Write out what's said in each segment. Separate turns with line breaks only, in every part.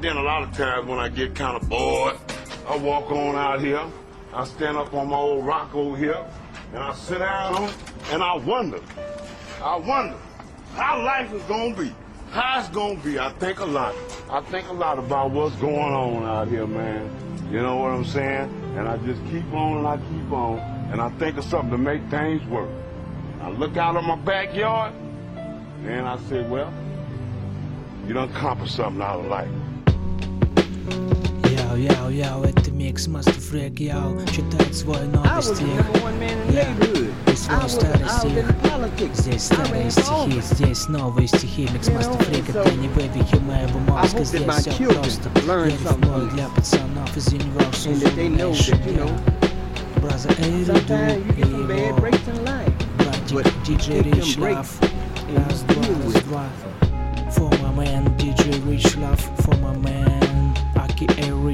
then a lot of times when I get kind of bored, I walk on out here. I stand up on my old rock over here, and I sit down on it, and I wonder, I wonder how life is gonna be. How it's gonna be. I think a lot. I think a lot about what's going on out here, man. You know what I'm saying? And I just keep on and I keep on, and I think of something to make things work. I look out on my backyard, and I say, well, you done accomplished something out of life.
Яу, яу, это микс Master Freak, яу. Читает свой новый стих. Я и свой старый стих Здесь старые стихи, здесь новые стихи. Микс Master Freak, это не вывихи моего мозга Здесь все просто. Я рифмую для пацанов из Universal Illumination Brother Эйриду и его братик DJ Rich Love Раз, два, раз, два For my man DJ Rich Love For my man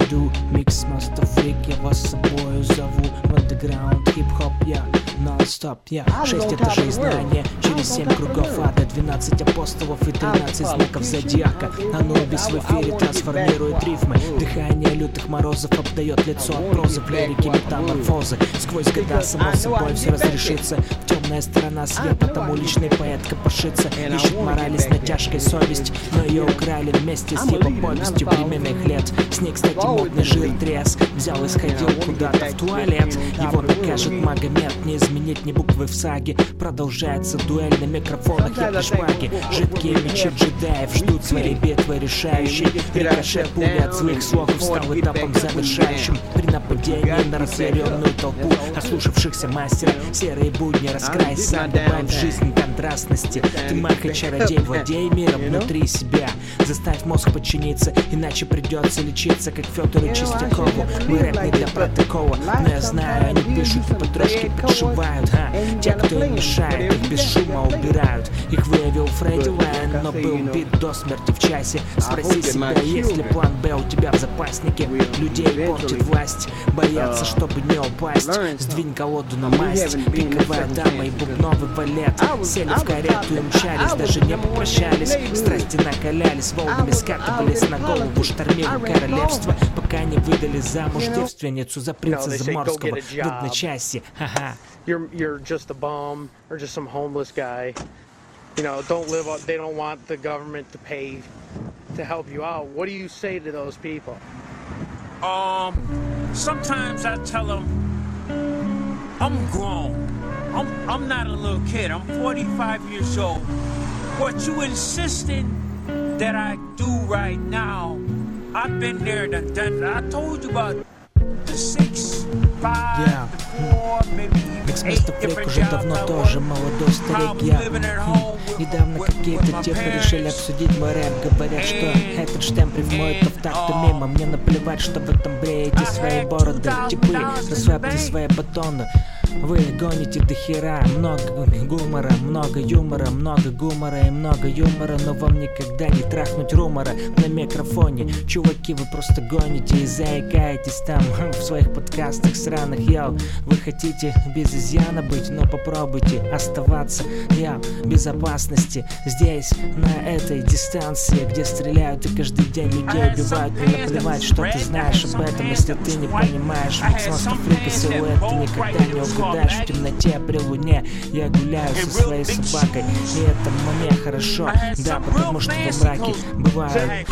Эйриду Mix Master Freak Я вас с собою зову. В андеграунд хип-хоп я нон-стоп Я шесть этажей знания Через семь кругов ада 12 апостолов и 13 знаков зодиака. Анубис в эфире трансформирует рифмы. Дыхание лютых морозов обдает лицо. От прозы В лирике метаморфозы. Сквозь года само собой все разрешится. Темная сторона света, там уличный поэт копошится. Ищет морали с натяжкой совесть. Но ее украли вместе с его повестью временных лет С ней, кстати, модный жир трес Взял и сходил куда-то в туалет. Его накажет Магомед Не изменить ни буквы в саге. Продолжается дуэль на микрофонах Я шпаги Жидкие мечи джедаев Ждут своей битвы решающей. Рикошет пули от злых слогов Стал этапом завершающим При нападении на разъяренную толпу Ослушавшихся мастера. Серые будни раскрась сам Добавь в жизнь контрастности Ты маг и чародей Владей миром внутри себя. Заставь мозг подчиниться Иначе придется лечиться Как Федору Чистякову. Мы рэп не для протокола Но я знаю, они пишут и потрошки подшивают а? Те, кто им мешает, их без шума убирают. Их выявил Фредди Лайн, но был бит до смерти в часе. Спроси себя, есть ли план Б у тебя в запаснике. Людей портит власть, боятся, чтобы не упасть. Сдвинь колоду на масть, пиковая дама и бубновый балет. Сели в карету и мчались, даже не попрощались. Страсти накалялись, волнами скатывались на голову Штормили королевство, пока не выдали замуж девственницу За принца Заморского в одночасье, ха-ха.
You're you're just a bum or just some homeless guy. You know, don't live up. They don't want the government to pay to help you out. What do you say to those people?
Um, sometimes I tell them I'm grown. I'm I'm not a little kid. I'm 45 years old. What you insisting that I do right now? I've been there, done, done. I told you about the six, eight
Мистер Фрик уже давно тоже молодой старик я Хм, Недавно какие-то типы решили обсудить мой рэп Говорят, что этот штемп рифмует то в так, то мимо. Мне наплевать, что вы там бреете свои бороды. Типы, расслабьте свои батоны вы гоните до хера Много гумора, много юмора Много гумора и много юмора Но вам никогда не трахнуть румора На микрофоне. Чуваки, вы просто гоните и заикаетесь там В своих подкастах сраных, яу Вы хотите без изъяна быть Но попробуйте оставаться, я в безопасности. Здесь, на этой дистанции Где стреляют и каждый день людей убивают Мне наплевать, что ты знаешь об этом. Если ты не понимаешь Master Freak и силуэт Ты никогда не угадаешь в темноте при луне. Я гуляю со своей собакой И это мне хорошо. Да, потому что во мраке бывают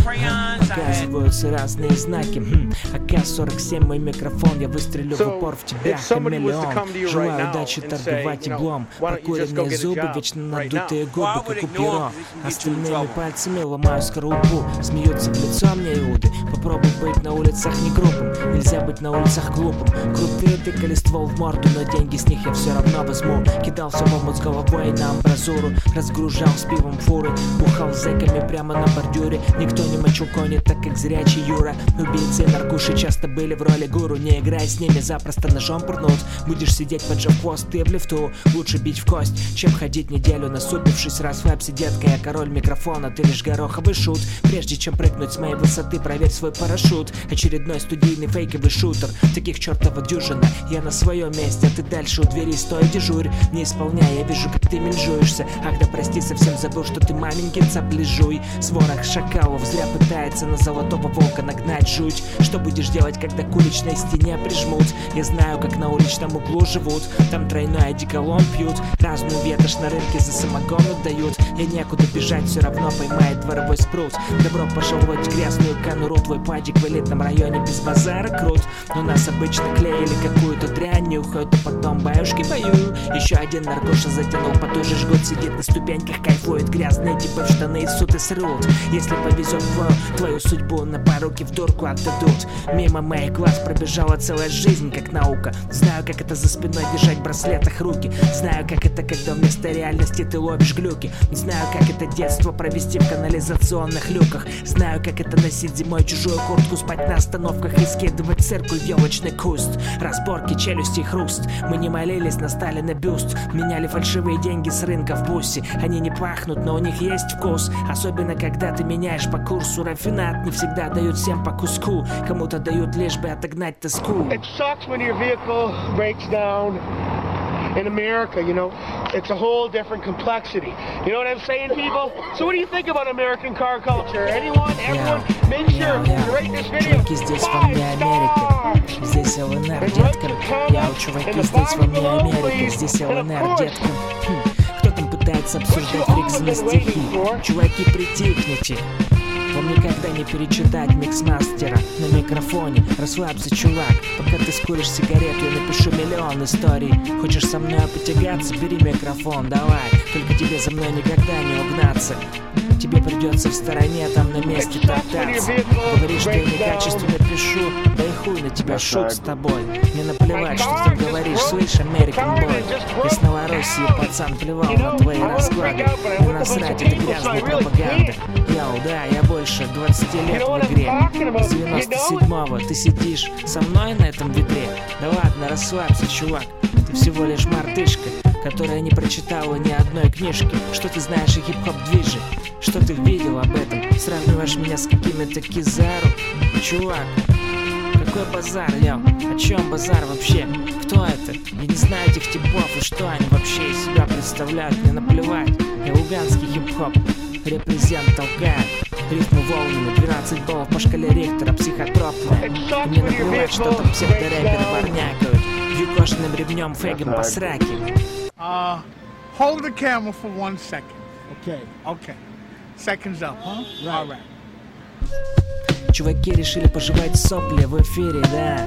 Оказываются разные знаки. Хм, АК-47 мой микрофон Я выстрелю в упор в тебя хамелеон. Желаю удачи торговать иглом. Прокуренные зубы, вечно надутые губы, как у перо Остальными пальцами ломаю скорлупу. Смеются в лицо мне иуды. Попробуй быть на улицах не грубым Нельзя быть на улицах глупым. Крутые тыкали ствол в морду Но деньги с них я все равно возьму. Кидался в омут с головой на амбразуру Разгружал с пивом фуры Бухал зэками прямо на бордюре. Никто не мочил кони, так как зрячий Юра. Убийцы и наркуши часто были в роли гуру. Не играй с ними, запросто ножом пырнут Будешь сидеть поджав хвост, ты в лифту. Лучше бить в кость, чем ходить неделю насупившись. Расслабься, детка, я король микрофона. Ты лишь гороховый шут. Прежде чем прыгнуть с моей высоты, проверь свой парашют. Очередной студийный фейковый шутер. Таких чертова дюжина Я на своем месте, а ты дальше у двери Стой, дежурь, не исполняй Я вижу, как ты менжуешься Ах тебя прости, совсем забыл, что ты маменькин цаплежуй С ворох шакалов зря пытается на золотого волка нагнать жуть. Что будешь делать, когда к уличной стене прижмут? Я знаю, как на уличном углу живут. Там тройной одеколон пьют. Разную ветошь на рынке за самогон отдают. И некуда бежать, все равно поймает дворовой спрут. Добро пожаловать в грязную конуру. Твой падик в элитном районе без базара крут. Но нас обычно клеили какую-то дрянь Нюхают, а потом баюшки пою Еще один наркоша затянул по той же жгут Сидит на ступеньках, кайфует Грязные типы в штаны и суд и срут Если повезет твою, твою судьбу На поруки в дурку отдадут. Мимо моих глаз пробежала целая жизнь Как наука. Знаю, как это за спиной держать в браслетах руки. Знаю, как это, когда вместо реальности ты ловишь глюки. Знаю, как это детство провести в канализационных люках. Знаю, как это носить зимой чужую куртку Спать на остановках и скидывать циркуль в елочный куст. Разборки, челюсти, хруст. Мы не молились на Сталина бюст. Меняли фальшивые деньги с рынка в бусе Они не пахнут, но у них есть вкус Особенно, когда ты меняешь по курсу Рафинат не всегда дают всем по куску Кому-то дают лишь бы отогнать тоску
It sucks when your vehicle breaks down in America, you know. It's a whole different complexity. You know what I'm saying, people? So what do you think about American car culture? Anyone? Everyone? Make sure
Яу,
you rate this video
Чуваки, здесь вам не Америка. Здесь ЛНР, детка. Яу, чуваки, здесь вам не Америка. Здесь ЛНР, детка. Хм, Пытается обсуждать Фриксона стихи? Чуваки, притихните. Вам никогда не перечитать миксмастера на микрофоне. Расслабься, чувак, пока ты скуришь сигарету Я напишу миллион историй. Хочешь со мной потягаться? Бери микрофон, давай. Только тебе за мной никогда не угнаться. Тебе придется в стороне там на месте топтаться Говоришь, что я некачественно пишу. Да хуй на тебя шут с тобой? Мне наплевать, что ты говоришь Слышь, American boy? Из Новороссии пацан плевал на твои расклады. Не насрать, это грязная пропаганда. Яу, да, я больше 20 лет в игре. С 97-го ты сидишь со мной на этом ведре? Да ладно, расслабься, чувак. Ты всего лишь мартышка Которая не прочитала ни одной книжки. Что ты знаешь о хип-хоп движе Что ты видел об этом? Сравниваешь меня с какими-то Кизару? Чувак, какой базар, Лев? О чем базар вообще? Кто это? Я не знаю этих типов и что они вообще из себя представляют. Мне наплевать. Я луганский хип-хоп. Репрезент толкает. Рифмы волнами, 12 баллов по шкале Рихтера, психотропная. И мне наплевать, что там псевдорэперы ворнякают. Кожаным ремнем фегом по сраке.
Uh, hold the camera for one second. Okay. Okay. Seconds up, huh? All right.
Чуваки решили пожевать сопли в эфире, да.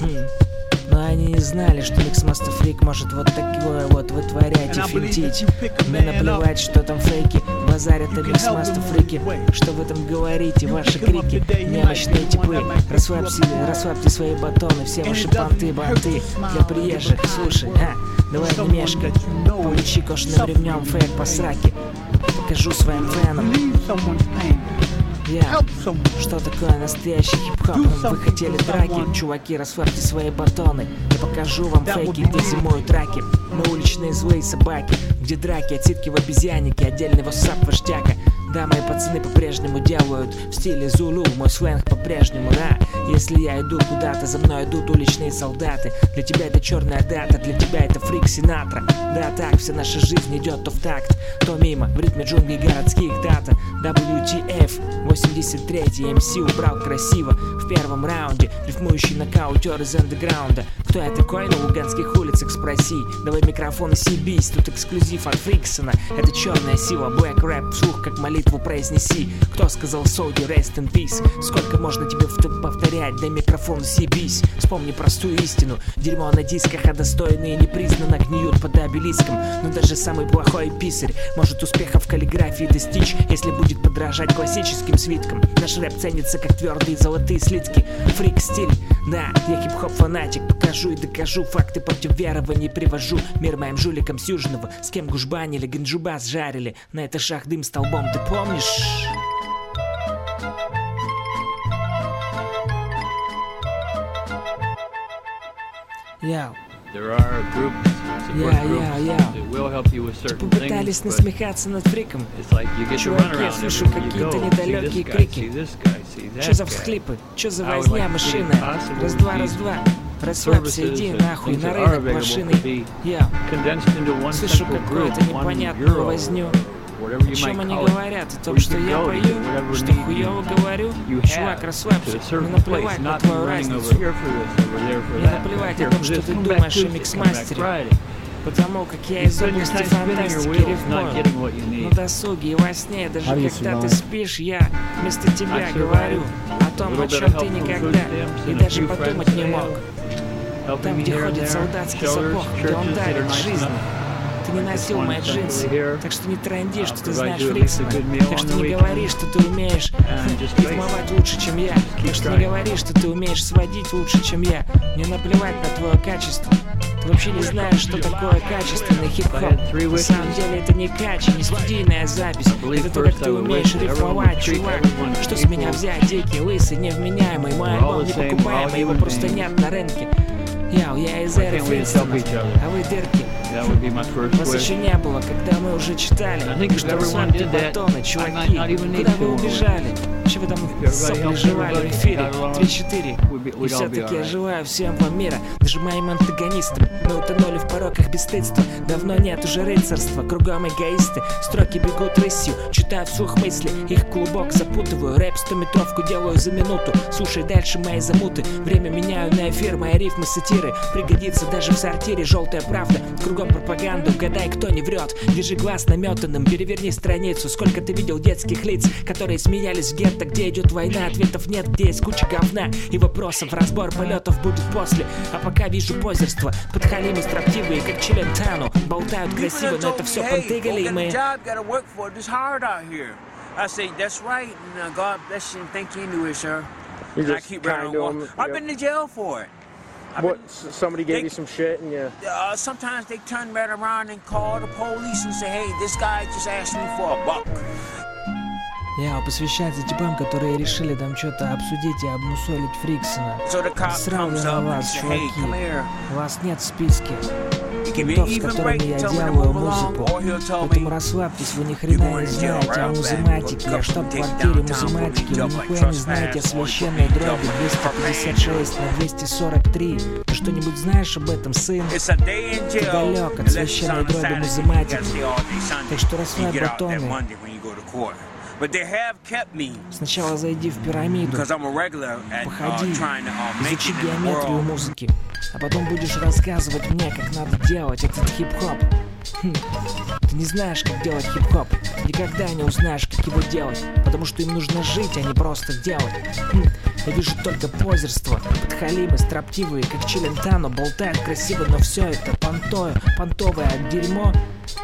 Хм. Но они не знали, что Mix Master Freak может вот такое вот вытворять и финтить. Мне наплевать, что там фейки базарят о Mix Master Freak. Что вы там говорите, ваши крики, немощные типы. Расслабьте, расслабьте свои батоны, все ваши понты, банты. Для приезжих, слушай, а, давай не мешкай. Получи кошным ремнем фейк по сраке. Покажу своим фенам.
Someone.
Что такое настоящий хип-хоп? Вы хотели драки? Чуваки, расслабьте свои батоны. Я покажу вам фейки, где зимуют раки. Мы уличные злые собаки, где драки, отсидки в обезьяннике, отдельный вассап вождяка. Да, мои пацаны по-прежнему делают в стиле Зулу, мой сленг по-прежнему, да. Если я иду куда-то, за мной идут уличные солдаты. Для тебя это черная дата, для тебя это фрик Синатра. Да, так, вся наша жизнь идет то в такт, то мимо, в ритме джунглей городских дата. WTF, 83 MC убрал красиво в первом раунде. Рифмующий нокаутер из андеграунда. Кто я такой на луганских улицах, спроси. Давай микрофон и съебись, тут эксклюзив от Фриксона. Это черная сила, black рэп, вслух как молитву произнеси. Кто сказал Соуди, rest in peace? Сколько можно тебе повторять, дай микрофон съебись. Вспомни простую истину, дерьмо на дисках, а достойные непризнанно гниют под обелиском. Но даже самый плохой писарь может успеха в каллиграфии достичь, если будет подражать классическим свиткам. Наш рэп ценится как твердые золотые слитки. Фрик да, я хип-хоп фанатик, покажу и докажу факты против верований привожу. Мир моим жуликам с Южного, с кем гужбанили, ганджубас жарили, на этажах дым столбом, ты помнишь? Yeah,
you with certain
Попытались насмехаться над фриком. Чуваки, я слышу какие-то недалекие крики. Чё за всхлипы? Чё за возня машина? Раз-два, раз-два. Расслабься, иди нахуй на рынок машины. Я слышу какую-то непонятную возню. О чем они говорят? О том, что я пою, что хуёво говорю. Чувак, расслабься. Мне наплевать на твою разницу. Мне наплевать о том, что ты думаешь о миксмастере. Потому как я из области фантастики рифмую. На досуге и во сне, даже когда ты спишь, я вместо тебя говорю о том, о чем ты никогда и даже подумать не мог. Там, где ходит солдатский сапог, где он дарит жизнь. Ты не носил мои джинсы, так что не тренди, что ты знаешь Фриксона. Так что не говори, что ты умеешь рифмовать лучше, чем я. Так что не говори, что ты умеешь сводить лучше, чем я. Мне наплевать на твое качество. Ты вообще не знаешь, что такое качественный хип-хоп. На самом деле это не кач, не студийная запись. Это то, как ты умеешь рифмовать, чувак. Что с меня взять, дикий, лысый, невменяемый. Мой альбом не покупаемый, его просто нет на рынке. Яу, я из
other?
а вы дырки.
Wish.
еще не было, когда мы уже читали, что
did that,
батоны, чуваки, куда вы убежали? Че вы там сопли жевали в эфире?
got along,
3-4. И все-таки я желаю всем вам мира, даже моим антагонистам. Мы утонули в пороках бесстыдства, давно нет уже рыцарства, кругом эгоисты, строки бегут рысью, читаю вслух мысли, их клубок запутываю, рэп стометровку делаю за минуту, слушай дальше мои замуты, время меняю на эфир, мои рифмы сатиры, пригодится даже в сортире, желтая правда, кругом пропаганду, угадай, кто не врет, держи глаз наметанным, переверни страницу, сколько ты видел детских лиц, которые смеялись в гетто, где идет война, ответов нет, где есть куча говна и вопросов, разбор полетов будет после, а пока вижу позерство, подхалимы строптивые, как Челентану, болтают красиво, но это все понтыгали, и мы...
job, gotta work for it. It's hard out here. I say, that's right, and uh, God bless you and thank you it, sir.
You
and I keep running on.
them.
I've been to jail for it. I've
What? s- Somebody gave
They-
you some shit and
been, uh, sometimes they turn right around and call the police and say, hey, this guy just asked me for a buck.
Я посвящается типам, которые решили там что-то обсудить и обмусолить Фриксона. Я на вас, чуваки. Вас нет в списке.
An
с которыми я делаю музыку. Поэтому расслабьтесь, вы ни хрена не знаете о музыматике, о штаб-квартире музыматики, вы нихуя не знаете о священной
jump
256 на 243. Ты что-нибудь знаешь об этом, сын?
Jail,
далек от священной дроби музыматики. Так что расслабь батоны. Сначала зайди в пирамиду,
uh,
походи,
uh,
изучи геометрию музыки, а потом будешь рассказывать мне, как надо делать этот хип-хоп. Хм, Ты не знаешь, как делать хип-хоп. Никогда не узнаешь, как его делать, потому что им нужно жить, а не просто делать. Хм, Я вижу только позерство, подхалимы, строптивые, как Челентано, болтают красиво, но все это понтое, понтовое дерьмо,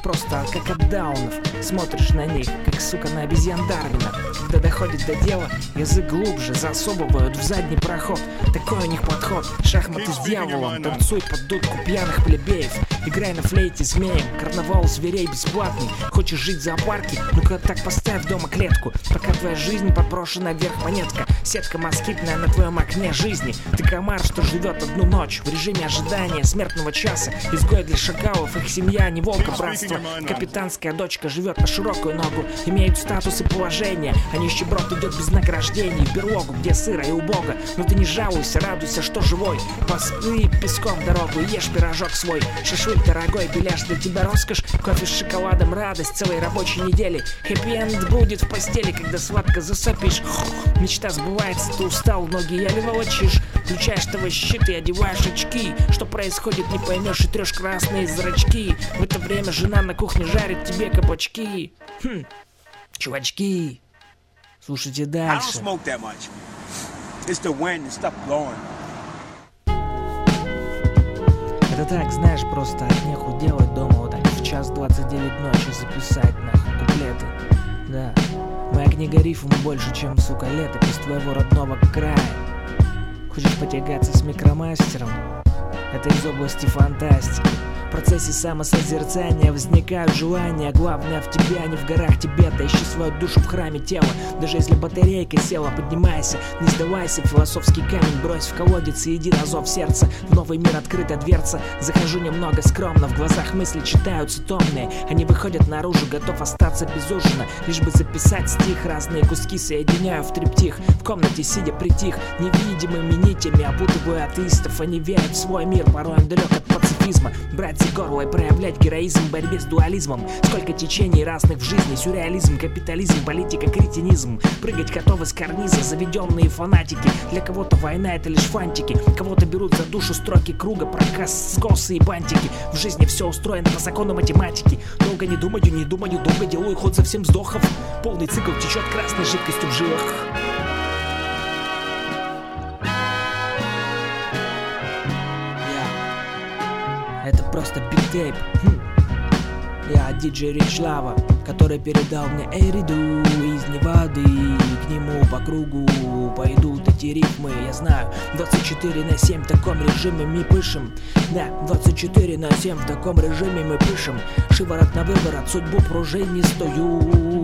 просто как от даунов. Смотришь на них, как, сука, на обезьян Дарвина. Когда доходит до дела, язык глубже, засовывают в задний проход. Такой у них подход. Шахматы с дьяволом, танцуй под дудку пьяных плебеев. Играй на флейте змеем, карнавал зверей бесплатный. Хочешь жить в зоопарке? Ну-ка так поставь дома клетку. Пока твоя жизнь подброшена вверх монетка. Сетка москитная на твоем окне жизни. Ты комар, что живет одну ночь в режиме ожидания смертного часа. Изгой для шакалов, их семья, не волка братство. Капитанская дочка живет на широкую ногу, имеют статус и положение. А нищеброд идет без награждений в берлогу, где сыро и убого. Но ты не жалуйся, радуйся, что живой. Посплы песком дорогу, ешь пирожок свой. Шашлык дорогой, беляш для тебя роскошь. Кофе с шоколадом, радость целой рабочей недели. Хэппи-энд будет в постели, когда сладко засопишь. Мечта сбывается, ты устал, ноги еле волочишь. Включаешь ТВ щит и одеваешь очки. Что происходит, не поймешь и трешь красные зрачки. В это время жена на кухне жарит тебе кабачки. Хм, чувачки, слушайте дальше. Это так, знаешь, просто от неху делать дома вот так в час 29 ночи записать нахуй куплеты. Да, моя книга рифм больше, чем, сука, летопись твоего родного края. Хочешь потягаться с микромастером? Это из области фантастики. процессе самосозерцания возникают желания. Главное в тебе, а не в горах Тибета. Ищи свою душу в храме тела. Даже если батарейка села, поднимайся. Не сдавайся, философский камень брось в колодец И иди на зов сердца. В новый мир открыта дверца. Захожу немного скромно. В глазах мысли читаются томные. Они выходят наружу, готов остаться без ужина. Лишь бы записать стих. Разные куски соединяю в триптих. В комнате сидя притих Невидимыми нитями опутываю атеистов. Они верят в свой мир, порой он далек от пацифизма. Брать за горло и проявлять героизм в борьбе с дуализмом. Сколько течений разных в жизни. Сюрреализм, капитализм, политика, кретинизм. Прыгать готовы с карниза заведенные фанатики. Для кого-то война это лишь фантики. Кого-то берут за душу строки круга Проказ, скосы и бантики. В жизни все устроено по закону математики. Долго не думаю, не думаю, долго делаю ход совсем вздохов. Полный цикл течет красной жидкостью в жилах просто бигтейп. Хм. Я диджей Рич Лава, который передал мне Эриду из Невады. К нему по кругу пойдут эти рифмы Я знаю, 24 на 7 в таком режиме мы пышем. Да, 24 на 7 в таком режиме мы пышем. Шиворот на выворот, судьбу пружин не стою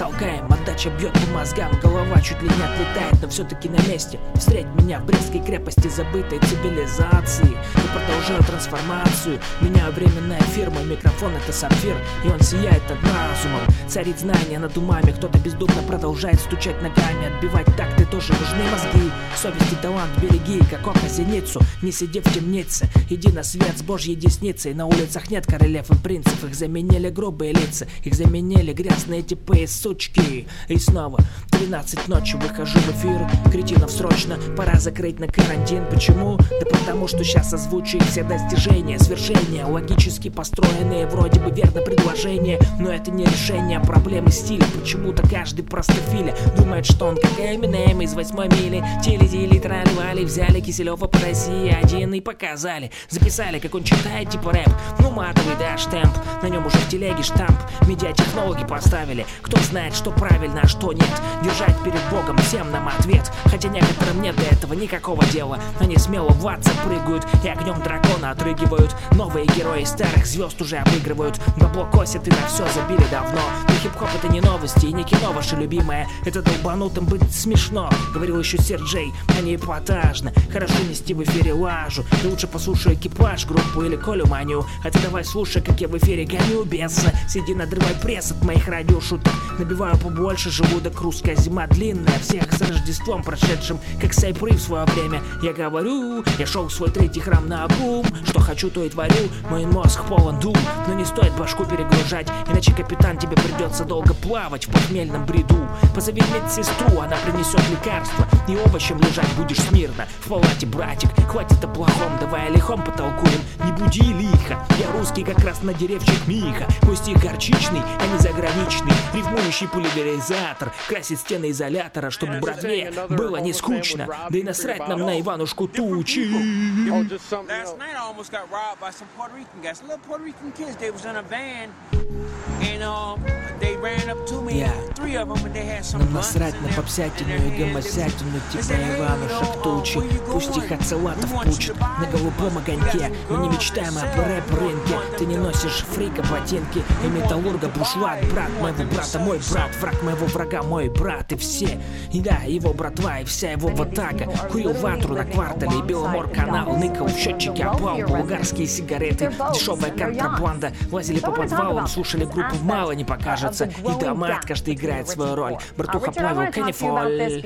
Толкаем, отдача бьет по мозгам Голова чуть ли не отлетает, но все-таки на месте. Встреть меня в Брестской крепости забытой цивилизации. Я продолжаю трансформацию Меняю временная фирма, микрофон это сапфир И он сияет над разумом. Царит знание над умами Кто-то бездумно продолжает стучать ногами Отбивать такты тоже нужны мозги. Совесть и талант береги, как око зеницу Не сиди в темнице, иди на свет с божьей десницей. На улицах нет королев и принцев Их заменили грубые лица Их заменили грязные типы и сучки И снова 12 ночи выхожу в эфир. Кретинов срочно, пора закрыть на карантин. Почему? Да потому что сейчас озвучу все достижения Свершения, логически построенные Вроде бы верно предложение Но это не решение проблемы стиля. Почему-то каждый простофиля Думает, что он как Эминем из восьмой мили. Тили-тили, трали-вали Взяли Киселева по России. Один и показали. Записали, как он читает типа рэп. Ну матовый дашь темп На нем уже в телеге штамп. Медиатехнологи поставили. Кто знает, что правильно, а что нет. Держать перед Богом всем нам ответ. Хотя некоторым нет до этого никакого дела. Они смело в ад запрыгают И огнем дракона отрыгивают. Новые герои старых звезд уже обыгрывают. Бабло косят и на все забили давно. Но хип-хоп это не новости и не кино ваше любимое. Это долбанутым быть смешно Говорил еще Серджей, а не эпатажно Хорошо нести в эфире лажу. Ты лучше послушай экипаж, группу или Колю Маню. А ты давай слушай, как я в эфире гоню беса. Сиди надрывай пресс от моих радиошуток Набиваю побольше желудок, русская зима длинная. Всех с Рождеством прошедшим, как Сайпры в свое время. Я говорю, я шел в свой третий храм на обум. Что хочу, то и творю, мой мозг полон дум. Но не стоит башку перегружать, иначе капитан тебе придется долго плавать в похмельном бреду. Позови медсестру, она принесет лекарства. И овощем лежать будешь смирно. В палате, братик, хватит о плохом, давай о лихом потолкуем. Не буди лихо, я русский как раз на деревчик Миха. Мой стих горчичный, а не заграничный. Рифмующий пулеверизатор Красит стены изолятора, чтобы братве было не скучно Да и насрать нам на Иванушку Тучи
Last night I almost got robbed by some Puerto Rican guys. Some little Puerto Rican kids. They was in a van, and um, they ran up to me.
Yeah.
Three of them, and they had some
Нам
guns
насрать на попсятину и гомосятину Типа
said, "Hey,
Иванушек тучи
where you
Пусть их от салатов пучат На голубом огоньке. Мы не мечтаем об рэп-рынке Ты не
to
носишь фрика ботинки И металлурга бушлат Брат моего брата мой брат Враг моего врага мой брат И все, и да, его братва И вся его ватага. Курил ватру на квартале И Беломор канал Ныкал в счетчике опал Булгарские сигареты. Дешевая контрабанда. Лазили по подвалам Слушали группу. «Мало не покажется» И домат каждый играет свою роль Братуха
about this
канифоль.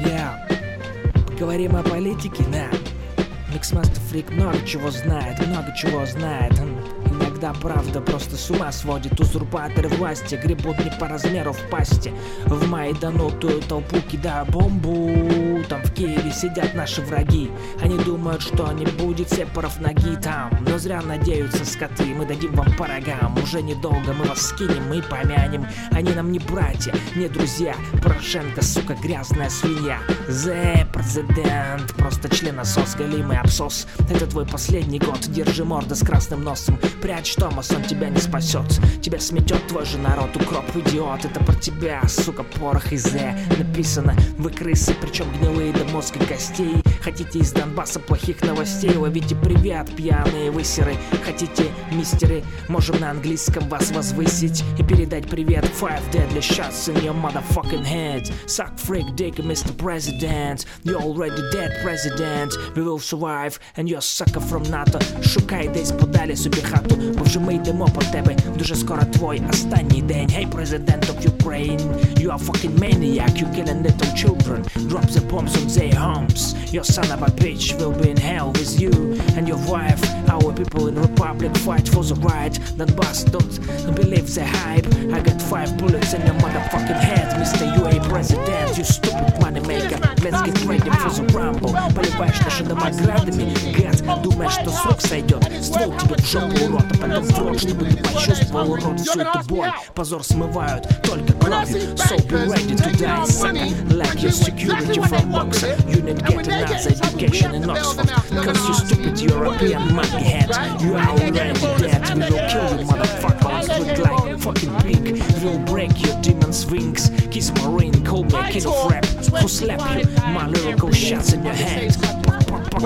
Я. Поговорим о политике, да. Миксмастер Фрик много чего знает, много чего знает. Иногда правда просто с ума сводит. Узурпаторы власти гребут не по размеру в пасти. В майданутую толпу кидая бомбу Там в Киеве сидят наши враги. Они думают, что не будет сепаров ноги там. Но зря надеются скоты, мы дадим вам по рогам Уже недолго мы вас скинем и помянем. Они нам не братья, не друзья. Порошенко, сука, грязная свинья. Зе, президент, просто членосос, голимый абсос Это твой последний год, держи морда с красным носом. Прячь Томас, он тебя не спасет. Тебя сметет твой же народ, укроп, идиот. Это про тебя, сука, порох и зе. Написано, вы крысы, причем гнилые гнилые до мозга костей Хотите из Донбасса плохих новостей Ловите привет, пьяные высеры Хотите, мистеры, можем на английском вас возвысить И передать привет Five deadly shots in your motherfucking head Suck freak dick, Mr. President You're already dead, President We will survive and you're sucker from NATO Шукай десь подалі собі хату Бо вже ми йдемо по тебе Дуже скоро твой останній день Hey, President of Ukraine You are fucking maniac You killing little children Drop the bombs on their homes Your son of a bitch will be in hell with you And your wife Our people in Republic fight for the right Donbass don't believe the hype I got five bullets in your motherfucking head Mr. UA President You stupid money maker Let's get ready for the rumble Поливаешь наши дома градами Гад, думаешь, что срок сойдет Ствол тебе в жопу, урод, а потом в рот Чтобы ты почувствовал, урод, всю эту боль Позор смывают только кровью So be ready to die, sucker Like your security from boxer You need get another education in Oxford. Cause you stupid European monkey head. You are already dead We will kill you motherfuckers Look like fucking pig. We'll break your demon's wings. Kiss my ring, call me a king of rap. Who slap you? My lyrical shots in your head. Pop, pop,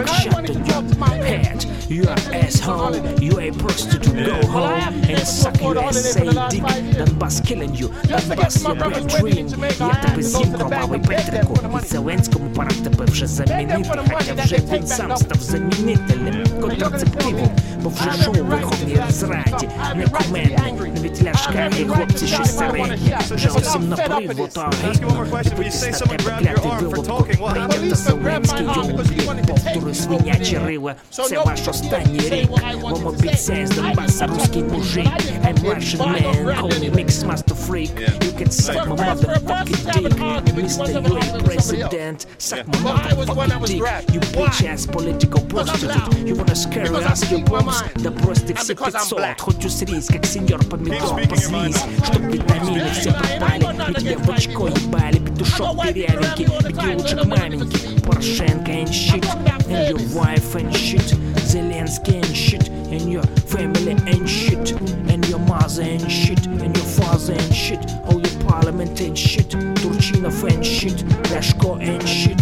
pop, shot in your head You are asshole You a prostitute Go home and suck your essay dick. Donbass killing you. Donbass your bad dream Я тебе з'їм кровавий Петрику І Зеленському пора тебе вже замінити Хоча вже він сам став замінителем Контрацептивом Бо вже шоу Верховній Раді Не кумедний Навіть ляшка і хлопці щось середні Вже усім набридло та гидно Дивитись на тебе клятий вилупку Прийнято Зеленський юблі Повторюй свинячі рила Це ваш останній рік Вам обіцяє з Донбаса русський мужик I'm Russian man, call me Mix Master Freak You can suck my motherfucking dick Mr. UA President Suck my motherfucking dick You bitch ass political prostitute You wanna scare us your bombs Да бросьте все 500 Хоть усрись, как сеньор помидор Позвись, чтоб витамины все пропали И тебя в очко ебали Петушок дырявенький Беги лучше к маменьке Порошенко and shit And your wife and shit Zelensky and shit And your family and shit And your mother and shit And your father and shit All your parliament and shit Turchinov and shit Ляшко and shit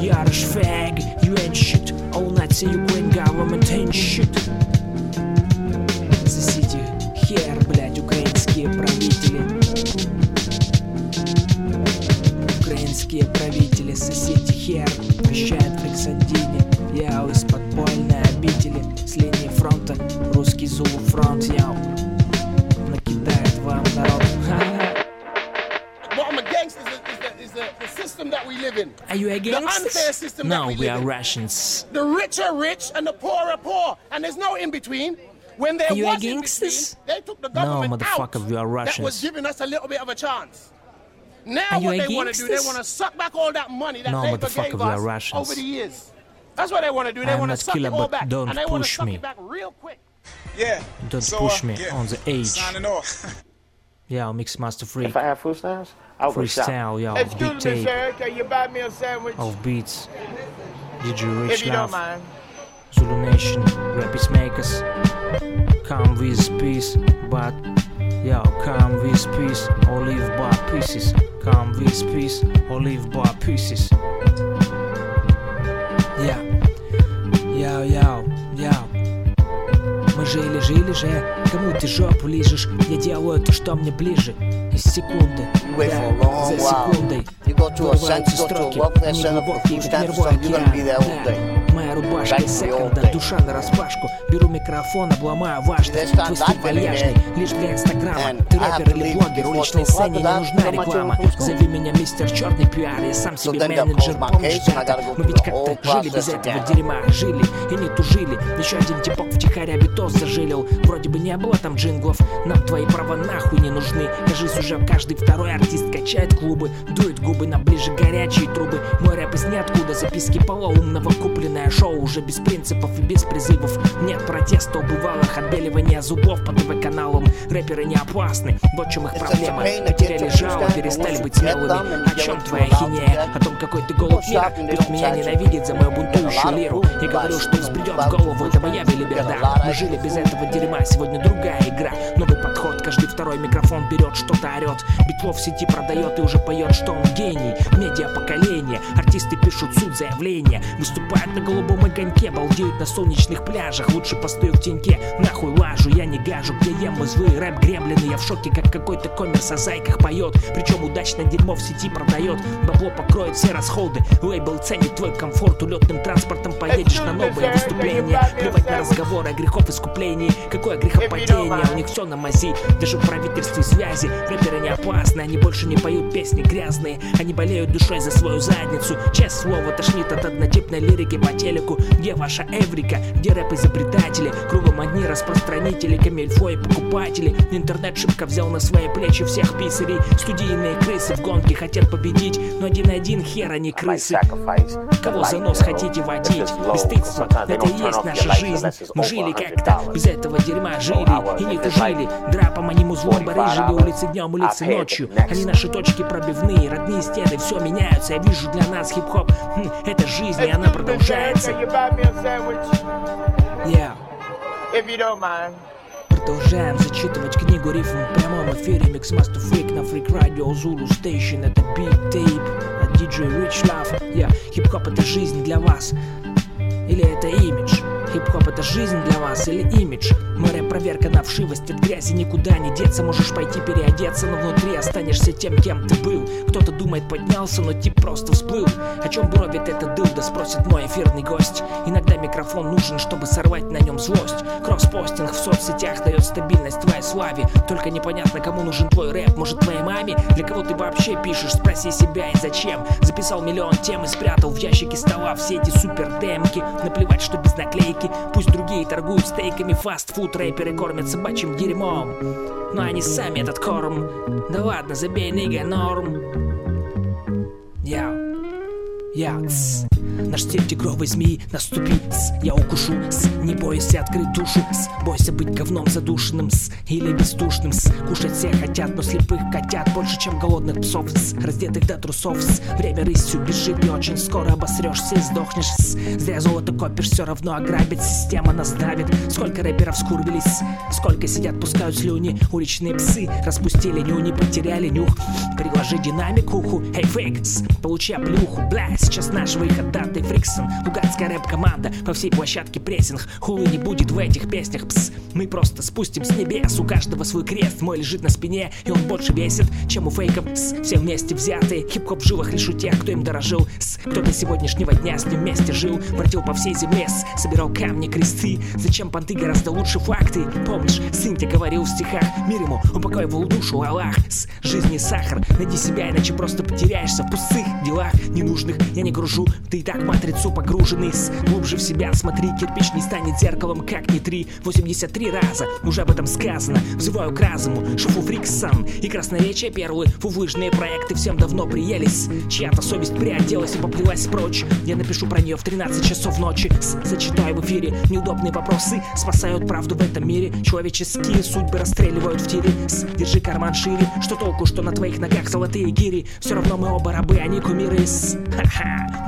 Yarosh fag You and shit All Nazi Ukraine government and shit Соседи, хер, блядь, украинские правители Украинские правители, соседи хер Вещает в Рександине Я из подпольной обители С линии фронта Русский Зулу фронт Я накидает вам народ Ха-ха.
What I'm against is, the, is, the, is the, the system that we live in.
Are you against
The unfair
this?
system
No,
that we,
we
live
are
in.
Russians
The rich are rich and the poor are poor, and there's no in between. When there
Are you
was in
against
between,
this?
they took the
No,
government out.
motherfucker, we are
That was
Russians.
giving us a little bit of a chance. Now
Are you
what they want to
against
do,
this?
they want to suck back all that money that
No,
Labour
motherfucker,
gave
we are
us
Russians.
over the years. That's what they want to do. They
I'm
want to
not
suck
killer,
it all
but
back,
don't
and they
push
suck
me.
it back real quick.
Yeah.
Don't
so,
push
uh,
me
yeah.
on the age
Signing off.
Yeah, Mix Master Freak
If I have freestyles, I'll
Freestyle, yo,
Excuse
beat
me,
tape
sir. Can you buy me a sandwich?
of beats DJ
if
Rich
you don't mind.
Zulu Nation, Rap is Makers Come with peace, but Yo, come with peace or live by pieces Come with peace or live by pieces яу, яу, яу. Мы жили, жили же, кому ты жопу лижешь? Я делаю то, что мне ближе. Из секунды,
Wait for a long
за секундой
You go to a center,
Вырываются строки, неглубокие, как. Да, Моя секонда,
day.
душа на распашку. Беру микрофон, обломаю
I've been
вальяжный, лишь для инстаграма. Ты рэпер или блогер, уличной сцене не нужна реклама. Зови меня мистер черный пиар, я сам себе менеджер, помнишь это? Мы ведь как-то жили без этого дерьма. Жили и не тужили. Еще один типок втихаря битос зажилил. Вроде бы не было там джинглов. Нам твои права нахуй не нужны. Кажись, уже каждый второй артист качает клубы. Дует губы на ближе горячие трубы. Мой рэп из ниоткуда. Записки полоумного Купленное шоу уже без принципов и без призывов. Нет протеста у бывалых Отбеливания зубов по ТВ-каналам Рэперы не опасны Вот в чем их проблема. Потеряли жало, перестали быть смелыми О чем твоя хинея? О том, какой ты голубь мира? Пусть меня ненавидит за мою бунтующую лиру Я говорю, что взбредет в голову Это моя белиберда Мы жили без этого дерьма Сегодня другая игра. Новый подход. Каждый второй микрофон берет, что-то орет Битлов в сети продает и уже поет, что он гений. Медиа поколение. Артисты пишут суд заявления Выступают на голубом огоньке, балдеют на солнечных пляжах. Лучше постою в теньке, нахуй лажу, я не гажу. Где ем злый рэп гремлины, я в шоке, как какой-то коммерс о зайках поет Причем удачно дерьмо в сети продает Бабло покроет все расходы, лейбл ценит твой комфорт. Улетным транспортом поедешь на новые выступления Плевать на разговоры о грехов искуплении Какое грехопадение, у них все на мази Даже в правительстве связи Рэперы не опасны, они больше не поют песни грязные. Они болеют душой за свою задницу. Честное слово, тошнит от однотипной лирики по телеку. Где ваша Эврика, где рэп-изобретатели? Кругом одни распространители, камельфо и покупатели. Интернет шибко взял на свои плечи всех писарей. Студийные крысы в гонке хотят победить Но один-один хер, не крысы. Кого за нос хотите водить? Бесстыдство, это и есть наша жизнь. Мы жили как-то, без этого дерьма жили И не тужили, драпом они музлом барыжили Улицы днем, улицы ночью. Они наши точки пробивные, родные стены, все меняются. Я вижу для нас хип-хоп, хм, это жизнь, и она продолжается. Yeah.
If you don't mind.
Продолжаем зачитывать книгу рифм в прямом эфире. Mix Master Freak на Freak Radio Zulu Station Это Beat Tape от DJ Rich Love. Хип-хоп это жизнь для вас. Или это имидж? Хип-хоп это жизнь для вас или имидж? Море проверка на вшивость, от грязи никуда не деться. Можешь пойти переодеться, но внутри останешься тем, кем ты был. Кто-то думает поднялся, но тип просто всплыл. О чем говорит этот дылда, спросит мой эфирный гость. Иногда микрофон нужен, чтобы сорвать на нем злость. Кросспостинг в соцсетях дает стабильность твоей славе. Только непонятно, кому нужен твой рэп. Может твоей маме? Для кого ты вообще пишешь? Спроси себя и зачем? Записал миллион тем и спрятал в ящике стола Все эти супер демки Наплевать, что без наклейки Пусть другие торгуют стейками. Фастфуд Рэперы кормят собачьим дерьмом. Но они сами этот корм. Да ладно, забей, нига, норм. Я я, тс. Наш стиль тигровой змеи наступи, с, я укушу, с, не бойся открыть душу, с, бойся быть говном задушенным, с, или бездушным, с, кушать все хотят, но слепых котят больше, чем голодных псов, с, раздетых до трусов, с, время рысью бежит, и очень скоро обосрешься и сдохнешь, с, зря золото копишь, все равно ограбить, система нас давит, сколько рэперов скурвились, сколько сидят, пускают слюни, уличные псы, распустили нюни, потеряли. Нюх, приложи динамик уху, эй, фейк, с, получи оплюху, бля, сейчас наш выход, Данте Фриксон Луганская рэп-команда, по всей площадке прессинг. Хулы не будет в этих песнях, пс. Мы просто спустим с небес, у каждого свой крест Мой лежит на спине, и он больше весит, чем у фейков с, Все вместе взятые, хип-хоп в жилах лишь у тех, кто им дорожил с, Кто до сегодняшнего дня с ним вместе жил Бродил по всей земле, с, собирал камни, кресты. Зачем понты? Гораздо лучше факты. Помнишь, сын тебе говорил в стихах Мир ему, упокоивал душу, Аллах С, жизни сахар, найди себя, иначе просто потеряешься В пустых делах ненужных. Я не гружу Ты и так в матрицу погруженный с Глубже в себя. Смотри, кирпич не станет зеркалом Как не три, 83 раза Уже об этом сказано, взываю к разуму Шуфу фриксон и красноречие перлы Фуфлыжные проекты всем давно приелись. Чья-то совесть приоделась и поплелась прочь. Я напишу про нее в 13 часов ночи. С, Зачитаю в эфире неудобные вопросы. Спасают правду в этом мире. Человеческие судьбы расстреливают в тире. С, Держи карман шире, что толку, что на твоих ногах золотые гири? Все равно мы оба рабы, а не кумиры. С Ха-ха,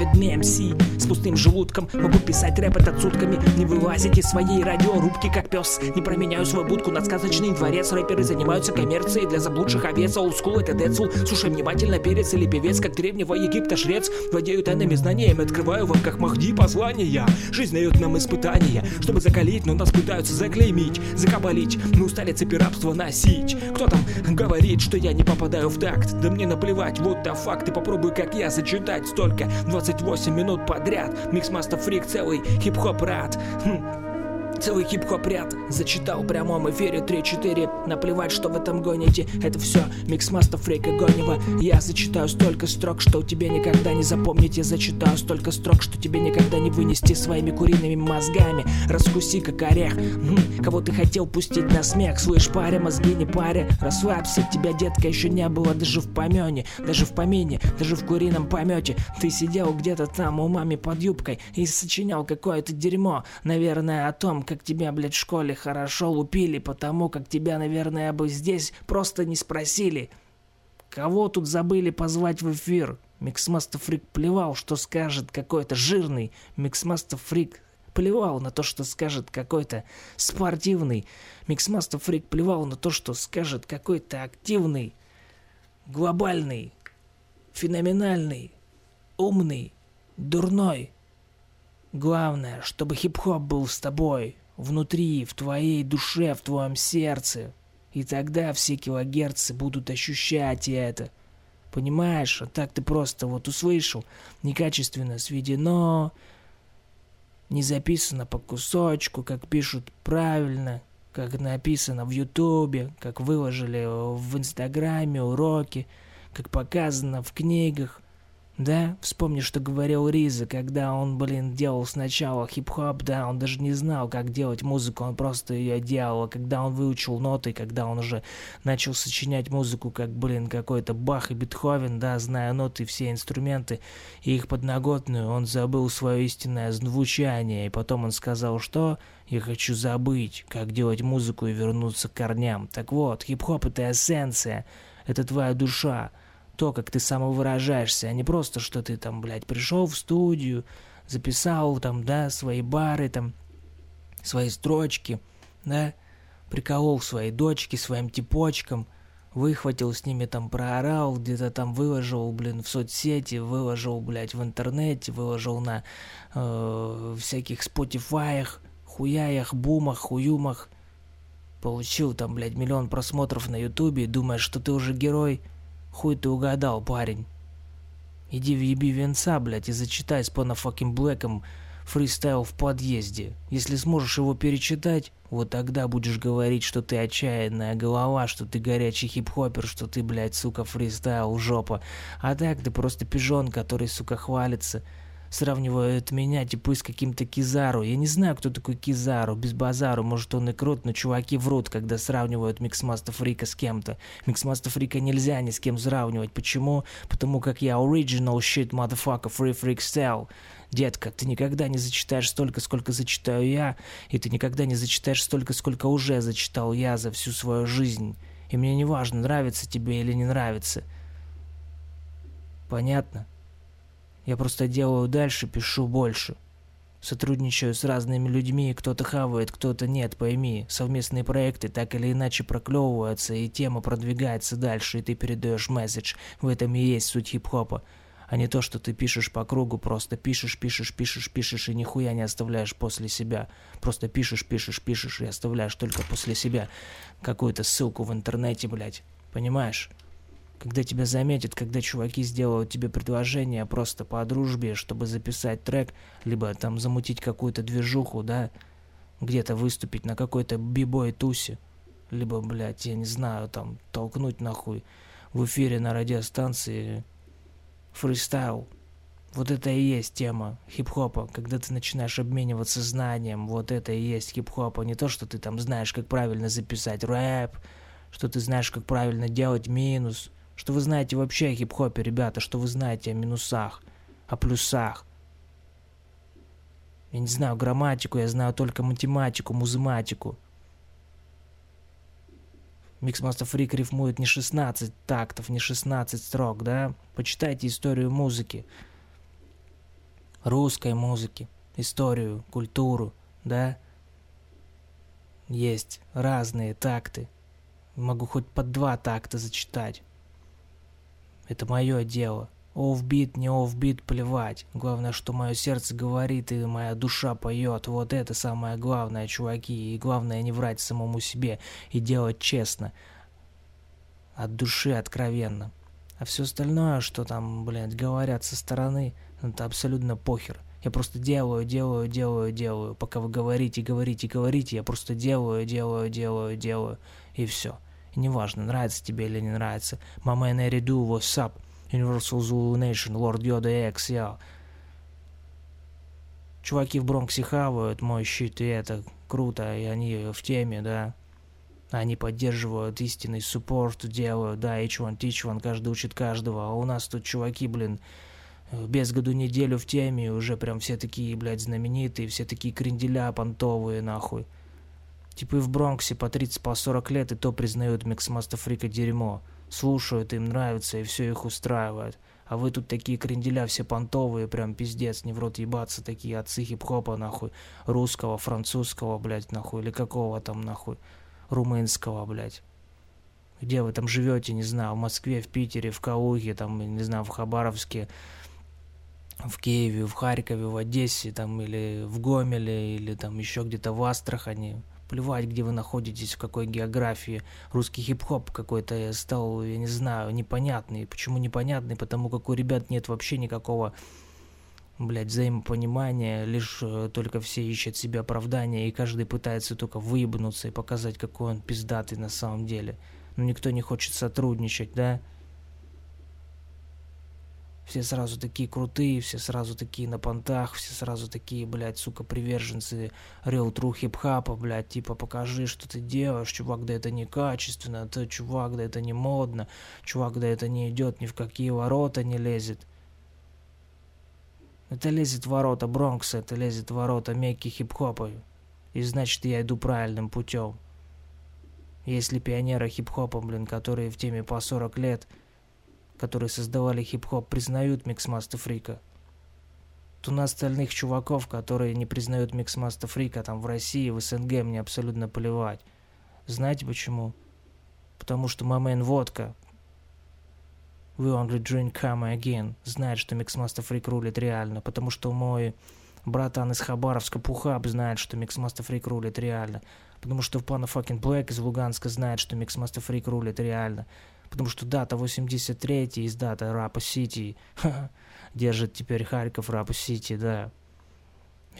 нищеправедный МС С пустым желудком. Могу писать рэп этот сутками Не вылазить из своей радиорубки как пес. Не променяю свою будку на сказочный дворец. Рэперы занимаются коммерцией для заблудших овец Олдскул это децл, слушай внимательно перец или певец Как древнего Египта жрец Владею тайными знаниями, открываю вам как Махди послания. Жизнь дает нам испытания, чтобы закалить Но нас пытаются заклеймить, закабалить. Мы устали цепи рабства носить. Кто там говорит, что я не попадаю в такт? Да мне наплевать, вот да факт Ты попробуй как я зачитать столько 28 минут подряд Миксмастер Фрик целый хип-хоп рад хм. Целый хип-хоп ряд Зачитал в прямом эфире 3-4 Наплевать, что в этом гоните. Это все Миксмастер Фрейка Гонева Я зачитаю столько строк, что у тебя никогда не запомнить. Я зачитаю столько строк, что тебе никогда не вынести Своими куриными мозгами. Раскуси как орех. М, Кого ты хотел пустить на смех? Слышь, паря, мозги не паря. Расслабься, тебя, детка, еще не было даже в помене Даже в помине, даже в курином помете Ты сидел где-то там у маме под юбкой И сочинял какое-то дерьмо. Наверное, о том, как тебя, блядь, в школе хорошо лупили, потому как тебя, наверное, бы здесь просто не спросили. Кого тут забыли позвать в эфир? Миксмастер Фрик плевал, что скажет какой-то жирный. Миксмастер Фрик плевал на то, что скажет какой-то спортивный. Миксмастер Фрик плевал на то, что скажет какой-то активный, глобальный, феноменальный, умный, дурной. Главное, чтобы хип-хоп был с тобой, внутри, в твоей душе, в твоем сердце. И тогда все килогерцы будут ощущать это. Понимаешь? А так ты просто вот услышал, некачественно сведено, не записано по кусочку, как пишут правильно, как написано в Ютубе, как выложили в Инстаграме уроки, как показано в книгах. Да, вспомни, что говорил Риза, когда он, блин, делал сначала хип-хоп, да, он даже не знал, как делать музыку, он просто ее делал. А когда он выучил ноты, когда он уже начал сочинять музыку, как, блин, какой-то Бах и Бетховен, да, зная ноты, все инструменты и их подноготную, он забыл свое истинное звучание, и потом он сказал, что я хочу забыть, как делать музыку и вернуться к корням. Так вот, хип-хоп — это эссенция, это твоя душа, то, как ты самовыражаешься, а не просто, что ты там, блядь, пришел в студию, записал там, да, свои бары, там, свои строчки, да, приколол своей дочке, своим типочкам, выхватил с ними там, проорал, где-то там выложил, блин, в соцсети, выложил, блядь, в интернете, выложил на э, всяких спотифаях, хуяях, бумах, хуюмах, получил там, блядь, миллион просмотров на ютубе, думаешь, что ты уже герой, Хуй ты угадал, парень. Иди въеби венца, блядь, и зачитай с Панафаким Блэком фристайл в подъезде. Если сможешь его перечитать, вот тогда будешь говорить, что ты отчаянная голова, что ты горячий хип-хопер, что ты, блядь, сука, фристайл, жопа. А так ты просто пижон, который, сука, хвалится сравнивают меня типа с каким-то Кизару. Я не знаю, кто такой Кизару, без базару, может он и крут, но чуваки врут, когда сравнивают Миксмастер Фрика с кем-то. Миксмастер Фрика нельзя ни с кем сравнивать. Почему? Потому как я original shit, motherfucker, free freak style. Детка, ты никогда не зачитаешь столько, сколько зачитаю я, и ты никогда не зачитаешь столько, сколько уже зачитал я за всю свою жизнь. И мне не важно, нравится тебе или не нравится. Понятно? Я просто делаю дальше, пишу больше. Сотрудничаю с разными людьми, кто-то хавает, кто-то нет, пойми. Совместные проекты так или иначе проклевываются, и тема продвигается дальше, и ты передаешь месседж. В этом и есть суть хип-хопа. А не то, что ты пишешь по кругу, просто пишешь, пишешь, пишешь, пишешь, и нихуя не оставляешь после себя. Просто пишешь, пишешь, пишешь, и оставляешь только после себя какую-то ссылку в интернете, блядь. Понимаешь? Когда тебя заметят, когда чуваки сделают тебе предложение просто по дружбе, чтобы записать трек, либо там замутить какую-то движуху, да, где-то выступить на какой-то бибой-тусе, либо, блядь, я не знаю, там, толкнуть нахуй в эфире на радиостанции фристайл. Вот это и есть тема хип-хопа, когда ты начинаешь обмениваться знанием, вот это и есть хип-хопа, не то, что ты там знаешь, как правильно записать рэп, что ты знаешь, как правильно делать минус, что вы знаете вообще о хип-хопе, ребята? Что вы знаете о минусах, о плюсах? Я не знаю грамматику, я знаю только математику, музыматику. Миксмастер Фрик рифмует не 16 тактов, не 16 строк, да? Почитайте историю музыки. Русской музыки. Историю, культуру, да? Есть разные такты. Могу хоть по два такта зачитать. Это мое дело. Офбит, не офбит, плевать. Главное, что мое сердце говорит и моя душа поет. Вот это самое главное, чуваки. И главное не врать самому себе и делать честно. От души откровенно. А все остальное, что там, блядь, говорят со стороны, это абсолютно похер. Я просто делаю, делаю, делаю, делаю. Пока вы говорите, говорите, говорите, я просто делаю, делаю, делаю, делаю. И все. И неважно, нравится тебе или не нравится. Мама Энериду, what's up? Universal Zulu Nation, Lord Yoda X, я. Чуваки в Бронксе хавают мой щит, и это круто, и они в теме, да. Они поддерживают истинный support, делают, да, each one teach one, каждый учит каждого. А у нас тут чуваки, блин, без году неделю в теме, уже прям все такие, блядь, знаменитые, все такие кренделя понтовые, нахуй. Типы в Бронксе по 30, по 40 лет и то признают Миксмастер Фрика дерьмо. Слушают, им нравится и все их устраивает. А вы тут такие кренделя все понтовые, прям пиздец, не в рот ебаться, такие отцы хип-хопа, нахуй, русского, французского, блядь, нахуй, или какого там, нахуй, румынского, блядь. Где вы там живете, не знаю, в Москве, в Питере, в Калуге, там, не знаю, в Хабаровске, в Киеве, в Харькове, в Одессе, там, или в Гомеле, или там еще где-то в Астрахани. Плевать, где вы находитесь, в какой географии. Русский хип-хоп какой-то стал, я не знаю, непонятный. Почему непонятный? Потому как у ребят нет вообще никакого, блядь, взаимопонимания. Лишь э, только все ищут себе оправдания, и каждый пытается только выебнуться и показать, какой он пиздатый на самом деле. Но никто не хочет сотрудничать, да? Все сразу такие крутые, все сразу такие на понтах, все сразу такие, блядь, сука, приверженцы true хип-хапа, блядь, типа покажи, что ты делаешь, чувак, да это не качественно, ты, чувак, да это не модно, чувак, да это не идет ни в какие ворота не лезет. Это лезет в ворота Бронкса, это лезет в ворота Мекки хип-хопа. И значит, я иду правильным путем. Если пионеры хип-хопа, блин, которые в теме по 40 лет – которые создавали хип-хоп, признают Миксмаста Фрика, то на остальных чуваков, которые не признают Миксмаста Фрика там в России, в СНГ, мне абсолютно плевать. Знаете почему? Потому что Мамен Водка, We Only Drink Come Again, знает, что Миксмаста Фрик рулит реально, потому что мой братан из Хабаровска Пухаб знает, что Миксмаста Фрик рулит реально, потому что Пана Fucking Black из Луганска знает, что Миксмаста Фрик рулит реально, Потому что дата 83 из дата Рапа Сити держит теперь Харьков Рапа Сити, да.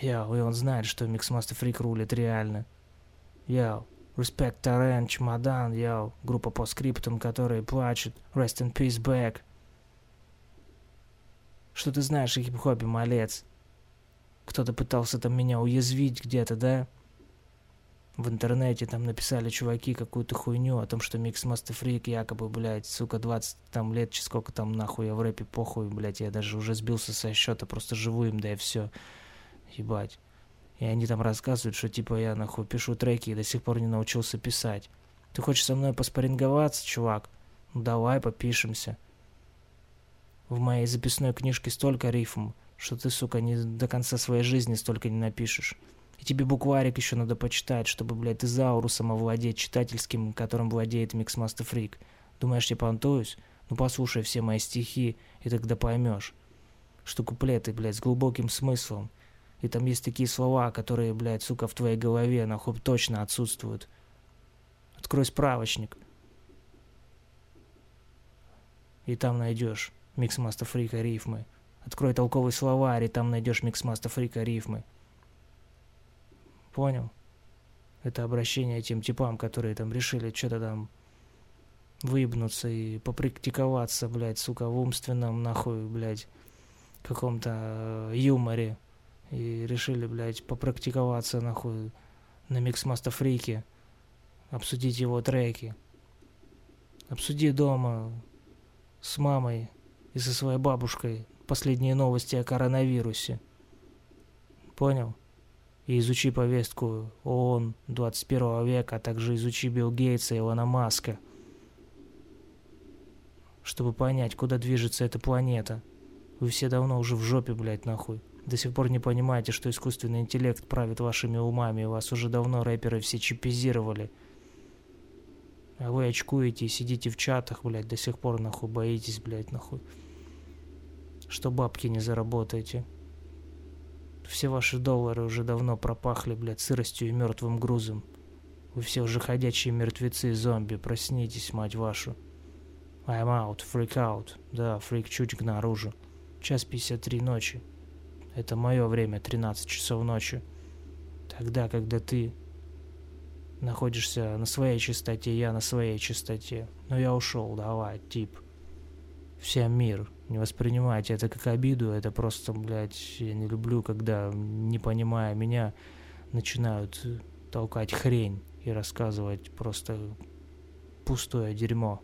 Я, и он знает, что Миксмастер Фрик рулит реально. Я, Респект Торрен, Чемодан, я, группа по скриптам, которые плачут. Rest in peace, back. Что ты знаешь о хип-хопе, малец? Кто-то пытался там меня уязвить где-то, да? В интернете там написали чуваки какую-то хуйню о том, что Микс Master Freak якобы, блядь, сука, 20 там лет, сколько там нахуй я в рэпе, похуй, блядь, я даже уже сбился со счета, просто живу им, да и все. Ебать. И они там рассказывают, что типа я нахуй пишу треки и до сих пор не научился писать. Ты хочешь со мной поспарринговаться, чувак? Ну давай, попишемся. В моей записной книжке столько рифм, что ты, сука, не до конца своей жизни столько не напишешь. И тебе букварик еще надо почитать, чтобы, блядь, тезаурусом овладеть читательским, которым владеет Миксмастер Фрик. Думаешь, я понтуюсь? Ну послушай все мои стихи, и тогда поймешь, что куплеты, блядь, с глубоким смыслом. И там есть такие слова, которые, блядь, сука, в твоей голове, нахуй, точно отсутствуют. Открой справочник. И там найдешь Миксмастер Фрика рифмы. Открой толковый словарь, и там найдешь Миксмастер Фрика рифмы. Понял? Это обращение тем типам, которые там решили что-то там выебнуться и попрактиковаться, блядь, сука, в умственном, нахуй, блядь, каком-то э, юморе. И решили, блядь, попрактиковаться, нахуй, на Миксмаста Фрике. Обсудить его треки. Обсуди дома с мамой и со своей бабушкой последние новости о коронавирусе. Понял? И изучи повестку ООН 21 века, а также изучи Билл Гейтса и Илона Маска, чтобы понять, куда движется эта планета. Вы все давно уже в жопе, блядь, нахуй. До сих пор не понимаете, что искусственный интеллект правит вашими умами, и вас уже давно рэперы все чипизировали. А вы очкуете и сидите в чатах, блядь, до сих пор, нахуй, боитесь, блядь, нахуй. Что бабки не заработаете. Все ваши доллары уже давно пропахли, блядь, сыростью и мертвым грузом. Вы все уже ходячие мертвецы, зомби, проснитесь, мать вашу. I'm out, freak out. Да, фрик чутик наружу. Час 53 ночи. Это мое время, 13 часов ночи. Тогда, когда ты находишься на своей частоте, я на своей частоте. Но я ушел, давай, тип. Всем мир. Не воспринимайте это как обиду, это просто, блядь, я не люблю, когда, не понимая меня, начинают толкать хрень и рассказывать просто пустое дерьмо.